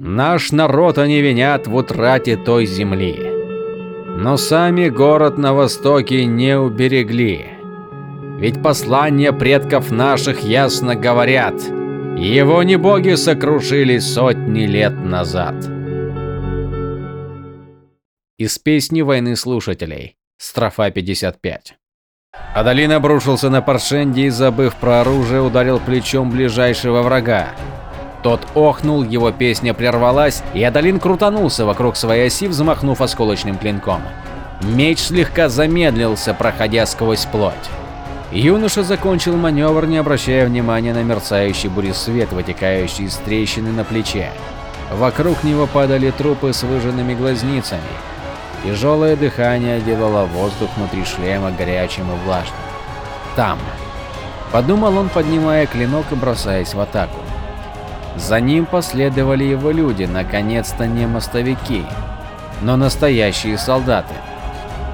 Наш народ они винят в утрате той земли. Но сами город на востоке не уберегли. Ведь послания предков наших ясно говорят, его не боги сокрушили сотни лет назад. Из песни войны слушателей. Строфа 55. Адалин обрушился на Паршенди и, забыв про оружие, ударил плечом ближайшего врага. Тот охнул, его песня прервалась, и Адалин крутанулся вокруг своей оси, взмахнув осколочным клинком. Меч слегка замедлился, проходя сквозь плоть. Юноша закончил маневр, не обращая внимания на мерцающий буресвет, вытекающий из трещины на плече. Вокруг него падали трупы с выжженными глазницами. Тяжелое дыхание делало воздух внутри шлема горячим и влажным. Там. Подумал он, поднимая клинок и бросаясь в атаку. За ним последовали его люди, наконец-то не мостовики, но настоящие солдаты.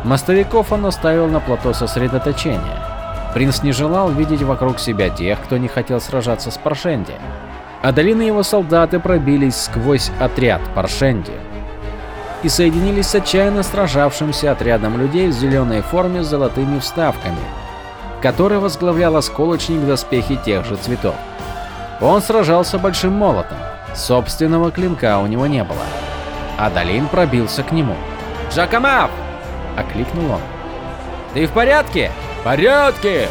Мостовиков он оставил на плато сосредоточения. Принц не желал видеть вокруг себя тех, кто не хотел сражаться с Паршенди. Адалин и его солдаты пробились сквозь отряд Паршенди и соединились с отчаянно сражавшимся отрядом людей в зеленой форме с золотыми вставками, который возглавлял осколочник в доспехе тех же цветов. Он сражался большим молотом, собственного клинка у него не было. Адалин пробился к нему. «Джакомав!» – окликнул он. «Ты в порядке?» «В порядке!»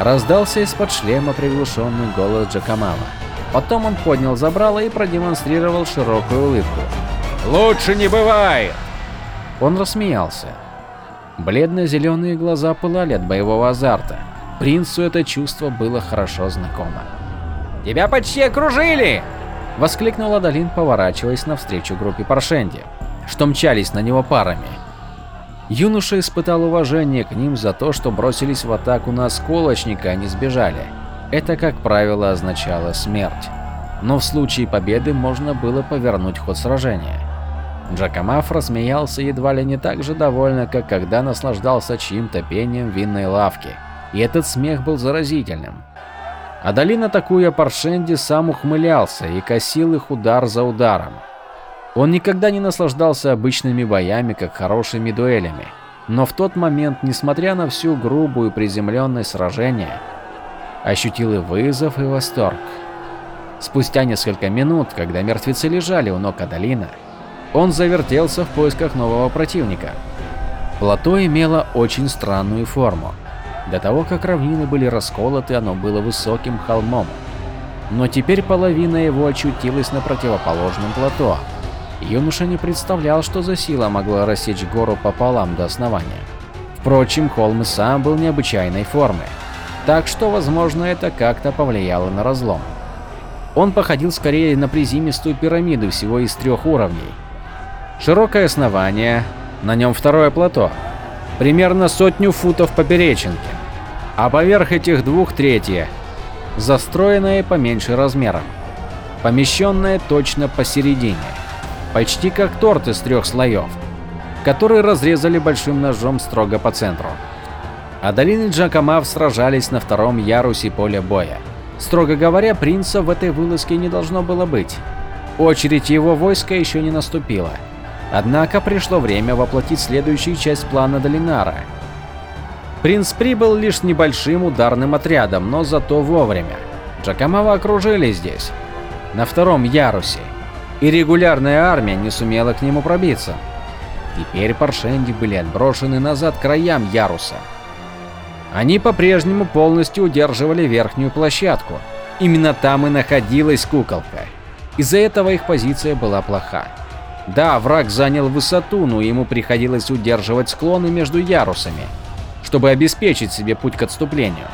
Раздался из-под шлема приглушенный голос Джакомава. Потом он поднял забрало и продемонстрировал широкую улыбку. «Лучше не бывает!» Он рассмеялся. Бледно-зеленые глаза пылали от боевого азарта. Принцу это чувство было хорошо знакомо. «Тебя почти окружили!» – воскликнул Адалин, поворачиваясь навстречу группе Паршенди, что мчались на него парами. Юноша испытал уважение к ним за то, что бросились в атаку на осколочника, а не сбежали. Это, как правило, означало смерть. Но в случае победы можно было повернуть ход сражения. Джакомаф рассмеялся едва ли не так же довольно, как когда наслаждался чьим-то пением винной лавке. И этот смех был заразительным. Адалин, атакуя Паршенди, сам ухмылялся и косил их удар за ударом. Он никогда не наслаждался обычными боями, как хорошими дуэлями. Но в тот момент, несмотря на всю грубую приземленность сражения, ощутил и вызов, и восторг. Спустя несколько минут, когда мертвецы лежали у ног Адалина, он завертелся в поисках нового противника. Плато имело очень странную форму. До того, как равнины были расколоты, оно было высоким холмом. Но теперь половина его очутилась на противоположном плато. Юноша не представлял, что за сила могла рассечь гору пополам до основания. Впрочем, холм сам был необычайной формы, так что, возможно, это как-то повлияло на разлом. Он походил скорее на приземистую пирамиду всего из трех уровней. Широкое основание, на нем второе плато, примерно сотню футов поперечинки, а поверх этих двух третье, застроенное поменьше размером, помещенное точно посередине почти как торт из трех слоев, который разрезали большим ножом строго по центру. Адалин и Джакомав сражались на втором ярусе поля боя. Строго говоря, принца в этой вылазке не должно было быть. Очередь его войска еще не наступила. Однако пришло время воплотить следующую часть плана Долинара. Принц прибыл лишь небольшим ударным отрядом, но зато вовремя. Джакомава окружили здесь, на втором ярусе, и регулярная армия не сумела к нему пробиться. Теперь Паршенди были отброшены назад к краям яруса. Они по-прежнему полностью удерживали верхнюю площадку. Именно там и находилась куколка. Из-за этого их позиция была плоха. Да, враг занял высоту, но ему приходилось удерживать склоны между ярусами, чтобы обеспечить себе путь к отступлению.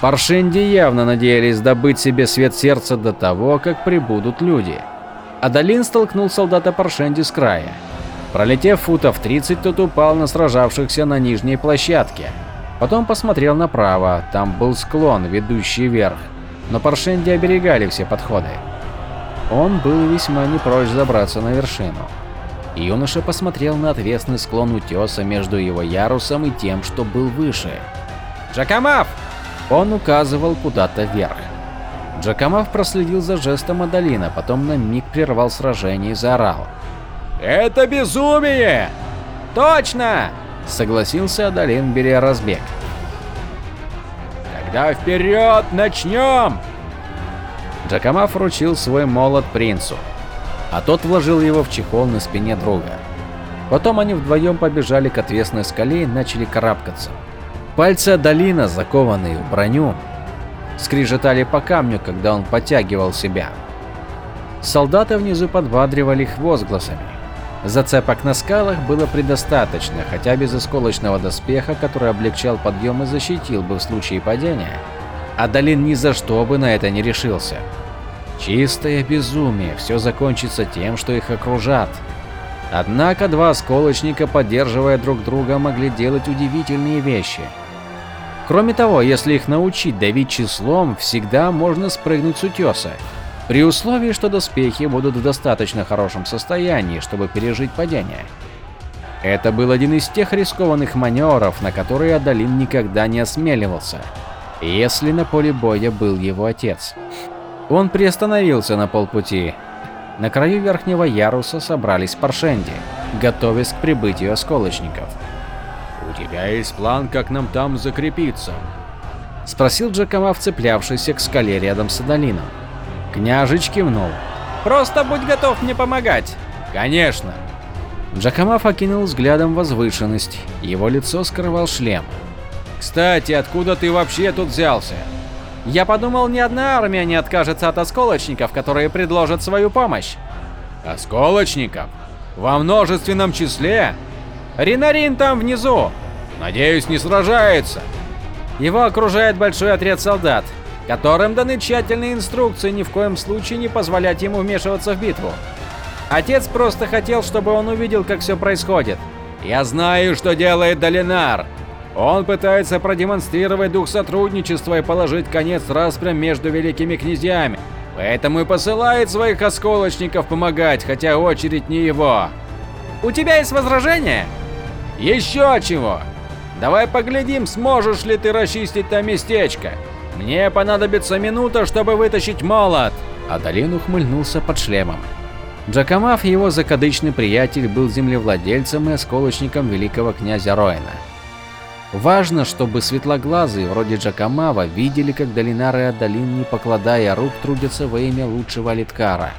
Паршенди явно надеялись добыть себе свет сердца до того, как прибудут люди. Адалин столкнул солдата Паршенди с края. Пролетев футов 30, тот упал на сражавшихся на нижней площадке. Потом посмотрел направо, там был склон, ведущий вверх, но Паршенди оберегали все подходы. Он был весьма не прочь забраться на вершину. Юноша посмотрел на отвесный склон утеса между его ярусом и тем, что был выше. «Джакомав!» Он указывал куда-то вверх. Джакамав проследил за жестом Адалина, потом на миг прервал сражение и заорал. «Это безумие!» «Точно!» – согласился Адалин, беря разбег. «Тогда вперед, начнем!» Джакамав вручил свой молот принцу, а тот вложил его в чехол на спине друга. Потом они вдвоем побежали к отвесной скале и начали карабкаться. Пальцы Адалина, закованные в броню, скрежетали по камню, когда он подтягивал себя. Солдаты внизу подбадривали их возгласами. Зацепок на скалах было предостаточно, хотя без осколочного доспеха, который облегчал подъем и защитил бы в случае падения, Адалин ни за что бы на это не решился. Чистое безумие, все закончится тем, что их окружат. Однако два осколочника, поддерживая друг друга, могли делать удивительные вещи. Кроме того, если их научить давить числом, всегда можно спрыгнуть с утеса, при условии, что доспехи будут в достаточно хорошем состоянии, чтобы пережить падение. Это был один из тех рискованных маневров, на которые Адалин никогда не осмеливался, если на поле боя был его отец. Он приостановился на полпути. На краю верхнего яруса собрались паршенди, готовясь к прибытию осколочников. «У тебя есть план, как нам там закрепиться?» – спросил Джакома, вцеплявшийся к скале рядом с Адалином. Княжич кивнул. «Просто будь готов мне помогать!» «Конечно!» Джакомав окинул взглядом возвышенность, его лицо скрывал шлем. «Кстати, откуда ты вообще тут взялся?» Я подумал, ни одна армия не откажется от осколочников, которые предложат свою помощь. Осколочников? Во множественном числе? Ринарин там внизу. Надеюсь, не сражается. Его окружает большой отряд солдат, которым даны тщательные инструкции ни в коем случае не позволять ему вмешиваться в битву. Отец просто хотел, чтобы он увидел, как все происходит. Я знаю, что делает Долинар. Он пытается продемонстрировать дух сотрудничества и положить конец распрям между великими князьями. Поэтому и посылает своих осколочников помогать, хотя очередь не его. У тебя есть возражения? Еще чего? Давай поглядим, сможешь ли ты расчистить там местечко. Мне понадобится минута, чтобы вытащить молот. Адалин ухмыльнулся под шлемом. Джакомав, его закадычный приятель, был землевладельцем и осколочником великого князя Роина. Важно, чтобы светлоглазые, вроде Джакамава, видели, как Долинар и Адалин, не покладая рук, трудятся во имя лучшего Литкара.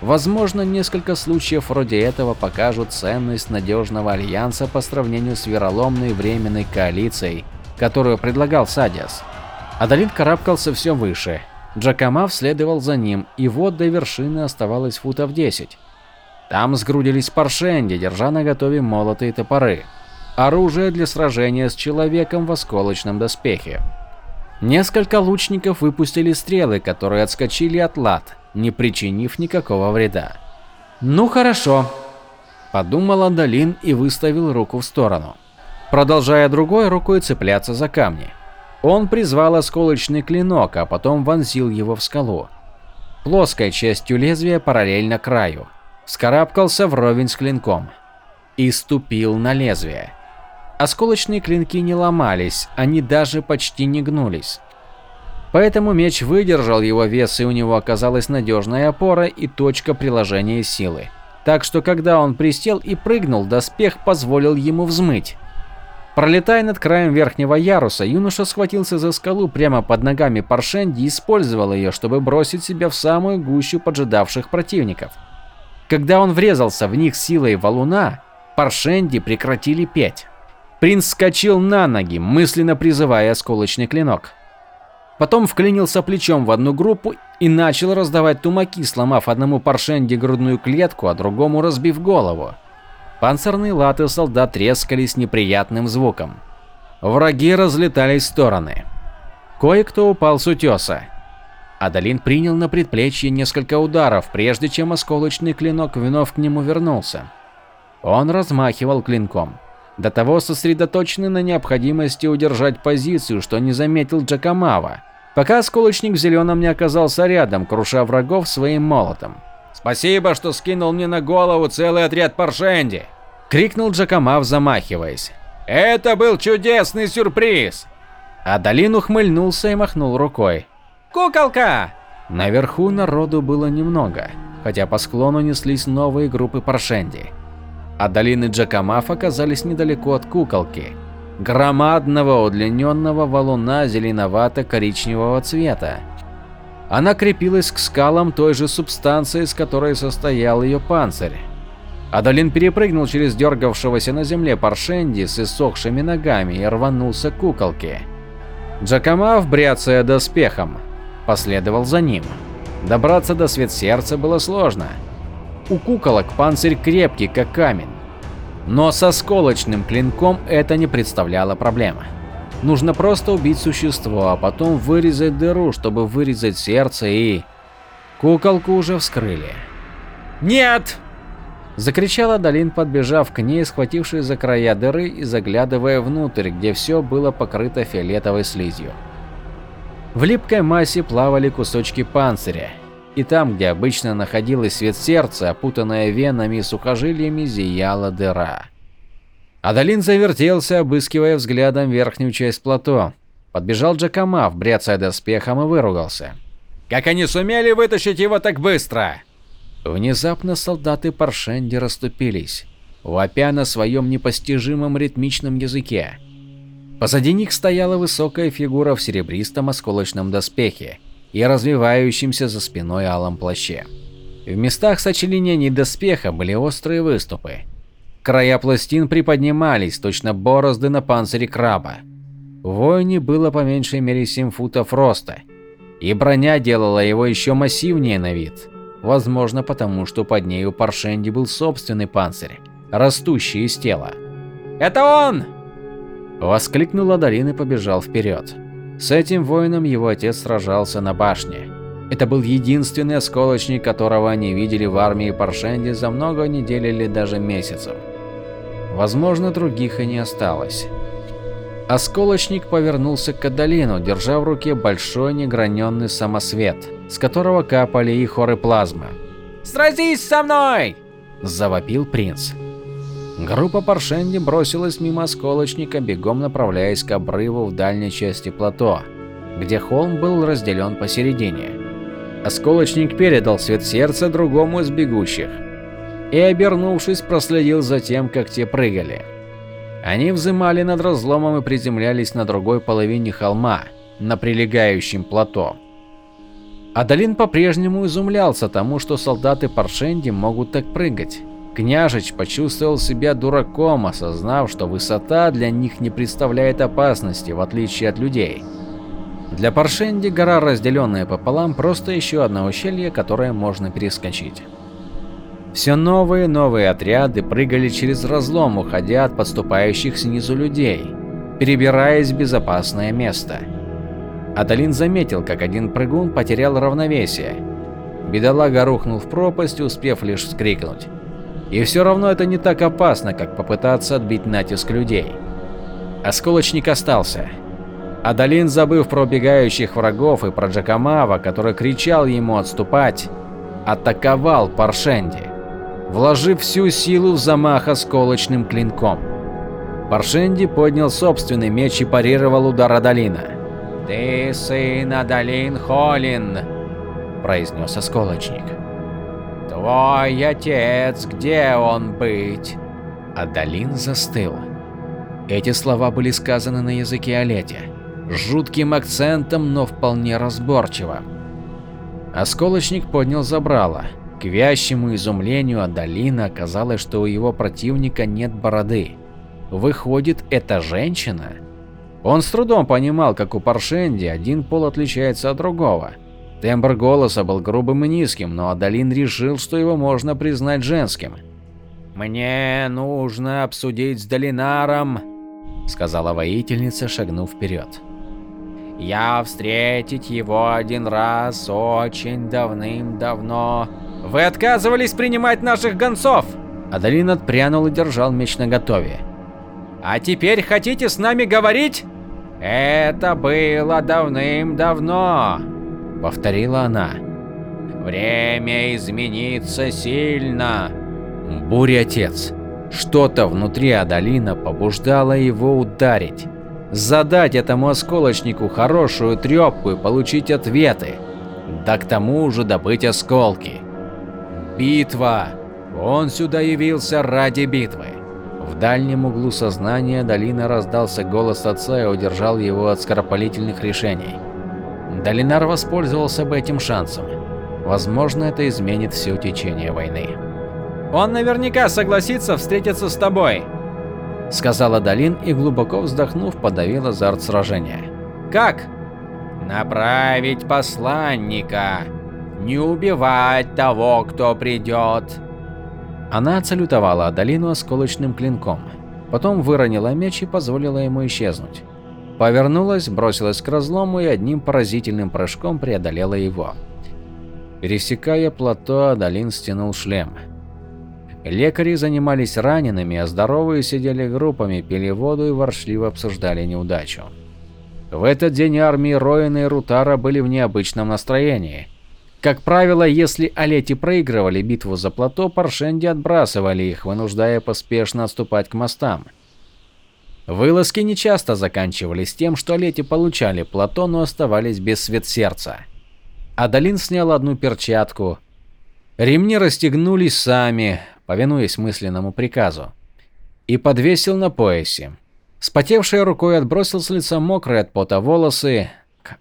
Возможно, несколько случаев вроде этого покажут ценность надежного альянса по сравнению с вероломной временной коалицией, которую предлагал Садиас. Адалин карабкался все выше. Джакамав следовал за ним, и вот до вершины оставалось футов 10. Там сгрудились паршенди, держа наготове молоты и топоры оружие для сражения с человеком в осколочном доспехе. Несколько лучников выпустили стрелы, которые отскочили от лад, не причинив никакого вреда. «Ну хорошо», – подумал Андалин и выставил руку в сторону, продолжая другой рукой цепляться за камни. Он призвал осколочный клинок, а потом вонзил его в скалу. Плоской частью лезвия параллельно краю. Вскарабкался вровень с клинком. И ступил на лезвие. Осколочные клинки не ломались, они даже почти не гнулись. Поэтому меч выдержал его вес и у него оказалась надежная опора и точка приложения силы. Так что когда он присел и прыгнул, доспех позволил ему взмыть. Пролетая над краем верхнего яруса, юноша схватился за скалу прямо под ногами Паршенди и использовал ее, чтобы бросить себя в самую гущу поджидавших противников. Когда он врезался в них силой валуна, Паршенди прекратили петь. Принц скочил на ноги, мысленно призывая осколочный клинок. Потом вклинился плечом в одну группу и начал раздавать тумаки, сломав одному паршенде грудную клетку, а другому разбив голову. Панцирные латы солдат трескались неприятным звуком. Враги разлетались в стороны. Кое-кто упал с утеса. Адалин принял на предплечье несколько ударов, прежде чем осколочный клинок вновь к нему вернулся. Он размахивал клинком до того сосредоточены на необходимости удержать позицию, что не заметил Джакамава, пока осколочник в зеленом не оказался рядом, круша врагов своим молотом. «Спасибо, что скинул мне на голову целый отряд Паршенди!» – крикнул Джакамав, замахиваясь. «Это был чудесный сюрприз!» Адалин ухмыльнулся и махнул рукой. «Куколка!» Наверху народу было немного, хотя по склону неслись новые группы паршенди. А долины Джакамаф оказались недалеко от куколки, громадного удлиненного валуна зеленовато-коричневого цвета. Она крепилась к скалам той же субстанции, из которой состоял ее панцирь. Адалин перепрыгнул через дергавшегося на земле Паршенди с иссохшими ногами и рванулся к куколке. Джакамав, бряцая доспехом, последовал за ним. Добраться до свет сердца было сложно. У куколок панцирь крепкий, как камень. Но со сколочным клинком это не представляло проблемы. Нужно просто убить существо, а потом вырезать дыру, чтобы вырезать сердце и… Куколку уже вскрыли. «Нет!» Закричала Долин, подбежав к ней, схватившись за края дыры и заглядывая внутрь, где все было покрыто фиолетовой слизью. В липкой массе плавали кусочки панциря, и там, где обычно находилось свет сердца, опутанная венами и сухожилиями, зияла дыра. Адалин завертелся, обыскивая взглядом верхнюю часть плато. Подбежал Джакамав, бряцая доспехом, и выругался. «Как они сумели вытащить его так быстро?» Внезапно солдаты Паршенди расступились, вопя на своем непостижимом ритмичном языке. Позади них стояла высокая фигура в серебристом осколочном доспехе и развивающемся за спиной алом плаще. В местах сочленений доспеха были острые выступы. Края пластин приподнимались, точно борозды на панцире краба. В воине было по меньшей мере 7 футов роста, и броня делала его еще массивнее на вид. Возможно, потому что под ней у Паршенди был собственный панцирь, растущий из тела. «Это он!» Воскликнул Адалин и побежал вперед. С этим воином его отец сражался на башне. Это был единственный осколочник, которого они видели в армии Паршенди за много недель или даже месяцев. Возможно, других и не осталось. Осколочник повернулся к Адалину, держа в руке большой неграненный самосвет, с которого капали и хоры плазмы. «Сразись со мной!» – завопил принц. Группа Паршенди бросилась мимо осколочника, бегом направляясь к обрыву в дальней части плато, где холм был разделен посередине. Осколочник передал свет сердца другому из бегущих и, обернувшись, проследил за тем, как те прыгали. Они взымали над разломом и приземлялись на другой половине холма, на прилегающем плато. Адалин по-прежнему изумлялся тому, что солдаты Паршенди могут так прыгать. Княжич почувствовал себя дураком, осознав, что высота для них не представляет опасности, в отличие от людей. Для Паршенди гора, разделенная пополам, просто еще одно ущелье, которое можно перескочить. Все новые новые отряды прыгали через разлом, уходя от подступающих снизу людей, перебираясь в безопасное место. Адалин заметил, как один прыгун потерял равновесие. Бедолага рухнул в пропасть, успев лишь вскрикнуть. И все равно это не так опасно, как попытаться отбить натиск людей. Осколочник остался. Адалин, забыв про убегающих врагов и про Джакамава, который кричал ему отступать, атаковал Паршенди, вложив всю силу в замах осколочным клинком. Паршенди поднял собственный меч и парировал удар Адалина. «Ты сын Адалин Холин», – произнес осколочник. «Твой отец, где он быть?» Адалин застыл. Эти слова были сказаны на языке Олети, жутким акцентом, но вполне разборчиво. Осколочник поднял забрало. К вящему изумлению Адалина оказалось, что у его противника нет бороды. Выходит, это женщина? Он с трудом понимал, как у Паршенди один пол отличается от другого. Тембр голоса был грубым и низким, но Адалин решил, что его можно признать женским. «Мне нужно обсудить с Долинаром», – сказала воительница, шагнув вперед. «Я встретить его один раз очень давным-давно». «Вы отказывались принимать наших гонцов!» Адалин отпрянул и держал меч наготове. «А теперь хотите с нами говорить?» «Это было давным-давно», — повторила она. «Время изменится сильно». Буря отец. Что-то внутри Адалина побуждало его ударить. Задать этому осколочнику хорошую трепку и получить ответы. да к тому же добыть осколки. Битва! Он сюда явился ради битвы. В дальнем углу сознания Долина раздался голос отца и удержал его от скоропалительных решений. Долинар воспользовался бы этим шансом. Возможно, это изменит все течение войны. «Он наверняка согласится встретиться с тобой», — сказала Долин и, глубоко вздохнув, подавила азарт сражения. «Как?» «Направить посланника. Не убивать того, кто придет». Она отсалютовала Адалину осколочным клинком, потом выронила меч и позволила ему исчезнуть. Повернулась, бросилась к разлому и одним поразительным прыжком преодолела его. Пересекая плато, Адалин стянул шлем. Лекари занимались ранеными, а здоровые сидели группами, пили воду и воршливо обсуждали неудачу. В этот день армии Роина и Рутара были в необычном настроении. Как правило, если Алети проигрывали битву за плато, Паршенди отбрасывали их, вынуждая поспешно отступать к мостам. Вылазки нечасто заканчивались тем, что Алети получали плато, но оставались без свет сердца. Адалин снял одну перчатку. Ремни расстегнулись сами, повинуясь мысленному приказу, и подвесил на поясе. Спотевшей рукой отбросил с лица мокрые от пота волосы.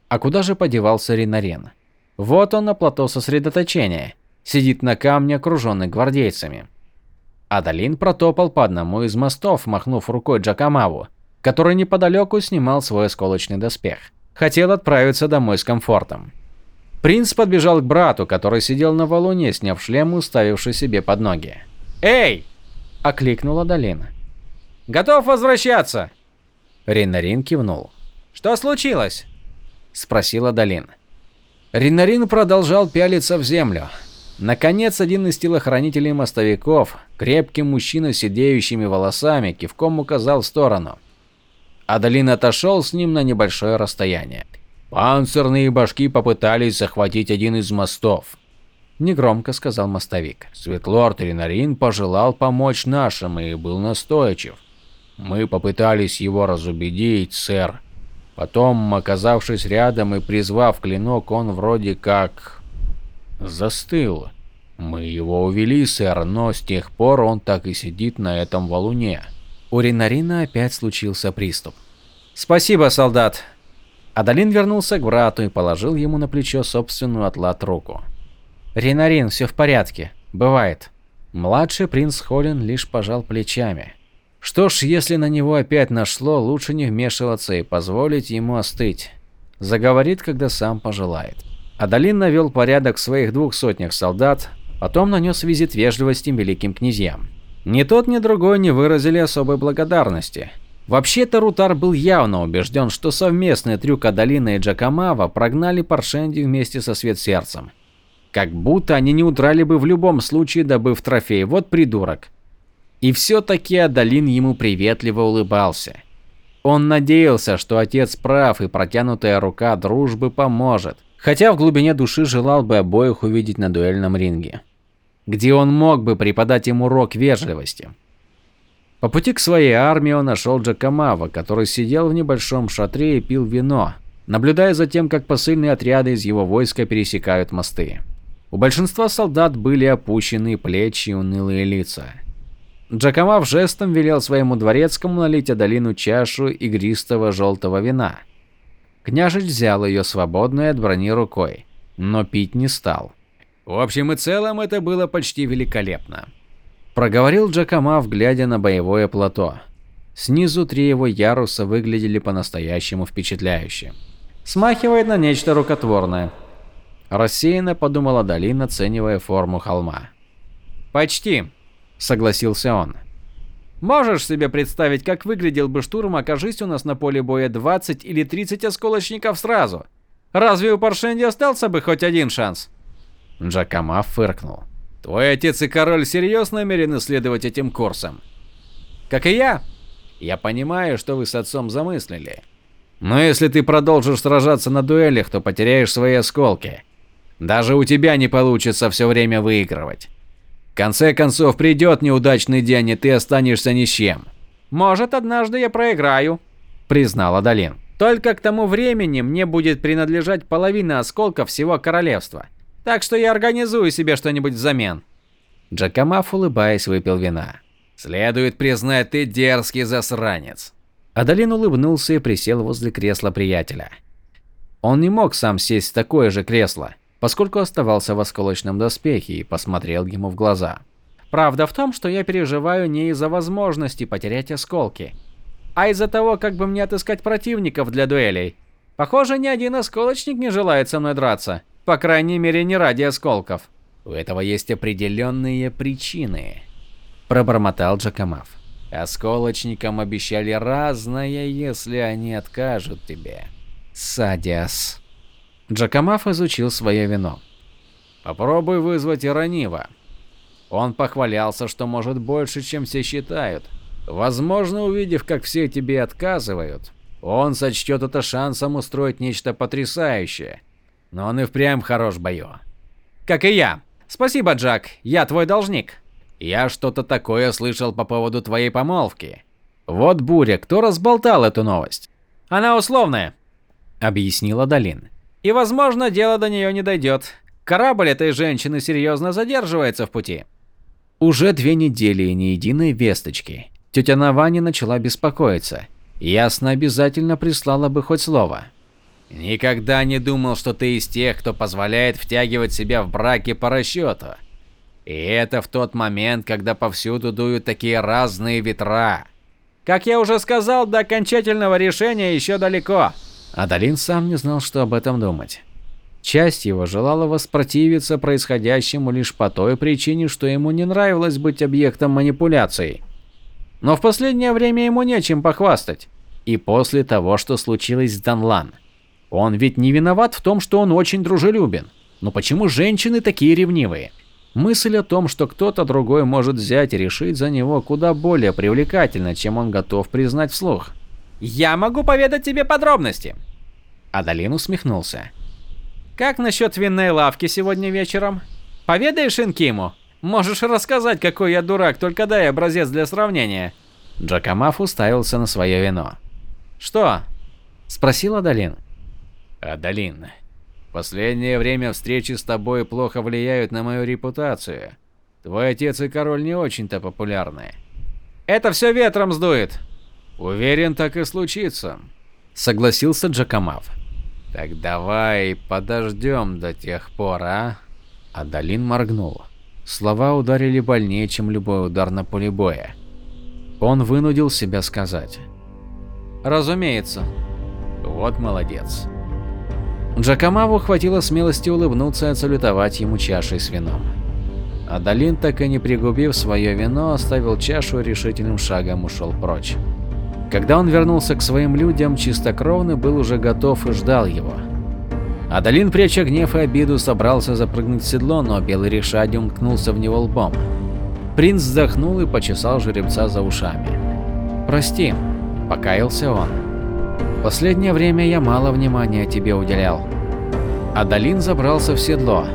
А куда же подевался Ринарен? Вот он на плато сосредоточения. Сидит на камне, окруженный гвардейцами. Адалин протопал по одному из мостов, махнув рукой Джакамаву, который неподалеку снимал свой осколочный доспех. Хотел отправиться домой с комфортом. Принц подбежал к брату, который сидел на валуне, сняв шлем и уставивший себе под ноги. «Эй!» – окликнула Долина. «Готов возвращаться?» Ринарин кивнул. «Что случилось?» – спросила Долина. Ринарин продолжал пялиться в землю. Наконец, один из телохранителей мостовиков, крепкий мужчина с сидеющими волосами, кивком указал в сторону. Адалин отошел с ним на небольшое расстояние. Панцирные башки попытались захватить один из мостов. Негромко сказал мостовик. Светлорд Ринарин пожелал помочь нашим и был настойчив. Мы попытались его разубедить, сэр. Потом, оказавшись рядом и призвав клинок, он вроде как... застыл. Мы его увели, сэр, но с тех пор он так и сидит на этом валуне. У Ринарина опять случился приступ. «Спасибо, солдат!» Адалин вернулся к брату и положил ему на плечо собственную атлат руку. Ринарин, все в порядке. Бывает. Младший принц Холин лишь пожал плечами. Что ж, если на него опять нашло, лучше не вмешиваться и позволить ему остыть. Заговорит, когда сам пожелает. Адалин навел порядок в своих двух сотнях солдат, потом нанес визит вежливости великим князьям. Ни тот, ни другой не выразили особой благодарности. Вообще-то Рутар был явно убежден, что совместный трюк Адалина и Джакамава прогнали Паршенди вместе со Свет Сердцем. Как будто они не удрали бы в любом случае, добыв трофей. Вот придурок. И все-таки Адалин ему приветливо улыбался. Он надеялся, что отец прав и протянутая рука дружбы поможет. Хотя в глубине души желал бы обоих увидеть на дуэльном ринге. Где он мог бы преподать им урок вежливости. По пути к своей армии он нашел Джакамава, который сидел в небольшом шатре и пил вино, наблюдая за тем, как посыльные отряды из его войска пересекают мосты. У большинства солдат были опущены плечи и унылые лица. Джакомав жестом велел своему дворецкому налить Адалину чашу игристого желтого вина. Княжич взял ее свободной от брони рукой, но пить не стал. В общем и целом это было почти великолепно. Проговорил Джакомав, глядя на боевое плато. Снизу три его яруса выглядели по-настоящему впечатляюще. Смахивает на нечто рукотворное. Рассеянно подумала Долин, оценивая форму холма. «Почти», — согласился он. «Можешь себе представить, как выглядел бы штурм, окажись у нас на поле боя 20 или 30 осколочников сразу? Разве у Паршенди остался бы хоть один шанс?» Джакома фыркнул. «Твой отец и король серьезно намерены следовать этим курсам?» «Как и я. Я понимаю, что вы с отцом замыслили. Но если ты продолжишь сражаться на дуэлях, то потеряешь свои осколки. Даже у тебя не получится все время выигрывать. Конце концов придет неудачный день, и ты останешься ни с чем. Может, однажды я проиграю, признала Долин. Только к тому времени мне будет принадлежать половина осколков всего королевства. Так что я организую себе что-нибудь взамен. Джакамаф, улыбаясь, выпил вина. Следует признать, ты дерзкий засранец. Адалин улыбнулся и присел возле кресла приятеля. Он не мог сам сесть в такое же кресло, поскольку оставался в осколочном доспехе и посмотрел ему в глаза. Правда в том, что я переживаю не из-за возможности потерять осколки, а из-за того, как бы мне отыскать противников для дуэлей. Похоже, ни один осколочник не желает со мной драться, по крайней мере, не ради осколков. У этого есть определенные причины, пробормотал Джакамав. Осколочникам обещали разное, если они откажут тебе. Садиас. Джакамав изучил свое вино. Попробуй вызвать Иронива. Он похвалялся, что может больше, чем все считают. Возможно, увидев, как все тебе отказывают, он сочтет это шансом устроить нечто потрясающее. Но он и впрямь хорош в бою. Как и я. Спасибо, Джак. Я твой должник. Я что-то такое слышал по поводу твоей помолвки. Вот буря, кто разболтал эту новость? Она условная, объяснила Долин. И, возможно, дело до нее не дойдет. Корабль этой женщины серьезно задерживается в пути. Уже две недели и ни единой весточки. Тетя Навани начала беспокоиться. Ясно обязательно прислала бы хоть слово. Никогда не думал, что ты из тех, кто позволяет втягивать себя в браки по расчету. И это в тот момент, когда повсюду дуют такие разные ветра. Как я уже сказал, до окончательного решения еще далеко. Адалин сам не знал, что об этом думать. Часть его желала воспротивиться происходящему лишь по той причине, что ему не нравилось быть объектом манипуляций. Но в последнее время ему нечем похвастать. И после того, что случилось с Данлан. Он ведь не виноват в том, что он очень дружелюбен. Но почему женщины такие ревнивые? Мысль о том, что кто-то другой может взять и решить за него, куда более привлекательна, чем он готов признать вслух. «Я могу поведать тебе подробности!» Адалин усмехнулся. «Как насчет винной лавки сегодня вечером? Поведаешь Инкиму? Можешь рассказать, какой я дурак, только дай образец для сравнения». Джакамаф уставился на свое вино. «Что?» – спросил Адалин. «Адалин, последнее время встречи с тобой плохо влияют на мою репутацию. Твой отец и король не очень-то популярны». «Это все ветром сдует», Уверен, так и случится, согласился Джакамав. Так давай подождем до тех пор, а? Адалин моргнул. Слова ударили больнее, чем любой удар на поле боя. Он вынудил себя сказать: "Разумеется". Вот молодец. Джакамаву хватило смелости улыбнуться и отсалютовать ему чашей с вином. Адалин, так и не пригубив свое вино, оставил чашу и решительным шагом ушел прочь. Когда он вернулся к своим людям, чистокровный был уже готов и ждал его. Адалин, пряча гнев и обиду, собрался запрыгнуть в седло, но белый решади умкнулся в него лбом. Принц вздохнул и почесал жеребца за ушами. «Прости», – покаялся он. «Последнее время я мало внимания тебе уделял». Адалин забрался в седло.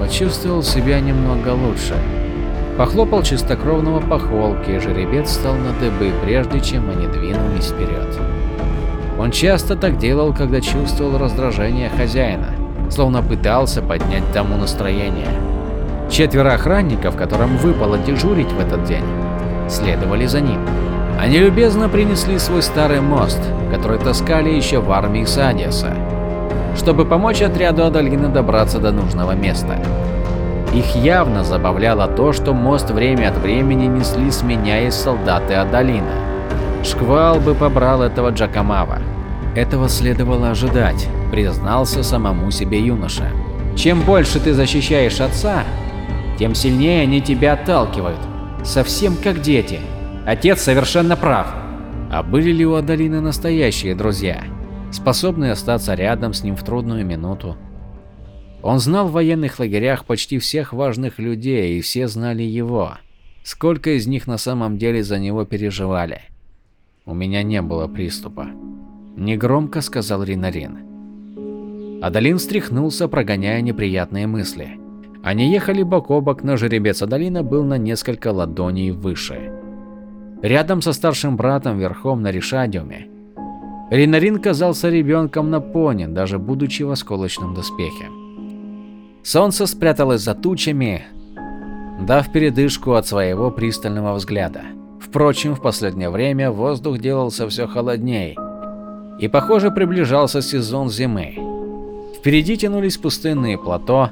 Почувствовал себя немного лучше. Похлопал чистокровного по холке, жеребец встал на дыбы, прежде чем они двинулись вперед. Он часто так делал, когда чувствовал раздражение хозяина, словно пытался поднять тому настроение. Четверо охранников, которым выпало дежурить в этот день, следовали за ним. Они любезно принесли свой старый мост, который таскали еще в армии Садиаса, чтобы помочь отряду Адалина добраться до нужного места. Их явно забавляло то, что мост время от времени несли сменяясь солдаты Адалина. Шквал бы побрал этого Джакамава. Этого следовало ожидать, признался самому себе юноша. Чем больше ты защищаешь отца, тем сильнее они тебя отталкивают. Совсем как дети. Отец совершенно прав. А были ли у Адалина настоящие друзья, способные остаться рядом с ним в трудную минуту? Он знал в военных лагерях почти всех важных людей, и все знали его. Сколько из них на самом деле за него переживали. У меня не было приступа. Негромко сказал Ринарин. Адалин встряхнулся, прогоняя неприятные мысли. Они ехали бок о бок, но жеребец Адалина был на несколько ладоней выше. Рядом со старшим братом верхом на Решадиуме. Ринарин казался ребенком на пони, даже будучи в осколочном доспехе. Солнце спряталось за тучами, дав передышку от своего пристального взгляда. Впрочем, в последнее время воздух делался все холодней, и, похоже, приближался сезон зимы. Впереди тянулись пустынные плато,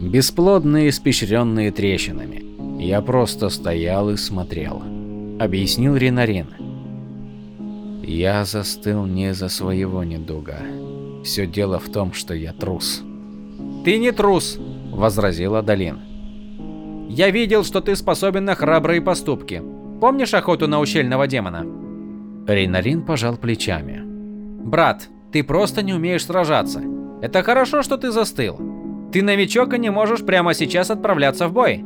бесплодные, испещренные трещинами. Я просто стоял и смотрел, объяснил Ринарин. Я застыл не за своего недуга. Все дело в том, что я трус. Ты не трус, возразила Долин. Я видел, что ты способен на храбрые поступки. Помнишь охоту на ущельного демона? Рейнарин пожал плечами. Брат, ты просто не умеешь сражаться. Это хорошо, что ты застыл. Ты новичок и не можешь прямо сейчас отправляться в бой.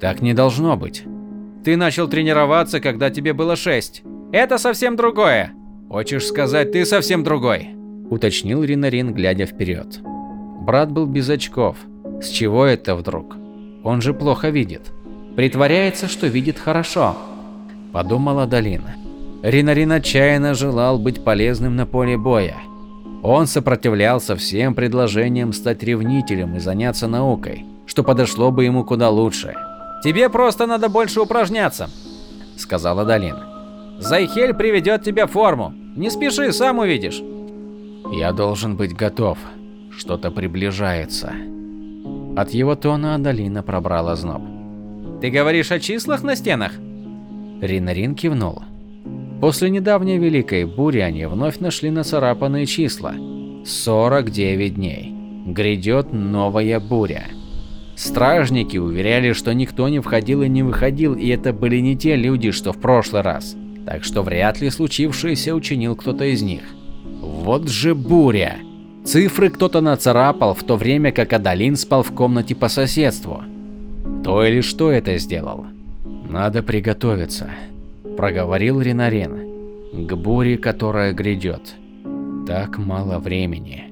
Так не должно быть. Ты начал тренироваться, когда тебе было 6. Это совсем другое. Хочешь сказать, ты совсем другой? Уточнил Ринарин, глядя вперед. Брат был без очков. С чего это вдруг? Он же плохо видит. Притворяется, что видит хорошо. Подумала Долина. Ринарин отчаянно желал быть полезным на поле боя. Он сопротивлялся всем предложениям стать ревнителем и заняться наукой, что подошло бы ему куда лучше. «Тебе просто надо больше упражняться», — сказала Долина. «Зайхель приведет тебя в форму. Не спеши, сам увидишь». «Я должен быть готов. Что-то приближается». От его тона Адалина пробрала зноб. «Ты говоришь о числах на стенах?» Ринарин кивнула. После недавней великой бури они вновь нашли нацарапанные числа. 49 дней. Грядет новая буря. Стражники уверяли, что никто не входил и не выходил, и это были не те люди, что в прошлый раз. Так что вряд ли случившееся учинил кто-то из них. Вот же буря! Цифры кто-то нацарапал, в то время как Адалин спал в комнате по соседству. То или что это сделал? Надо приготовиться проговорил Ринарен, к буре, которая грядет. Так мало времени.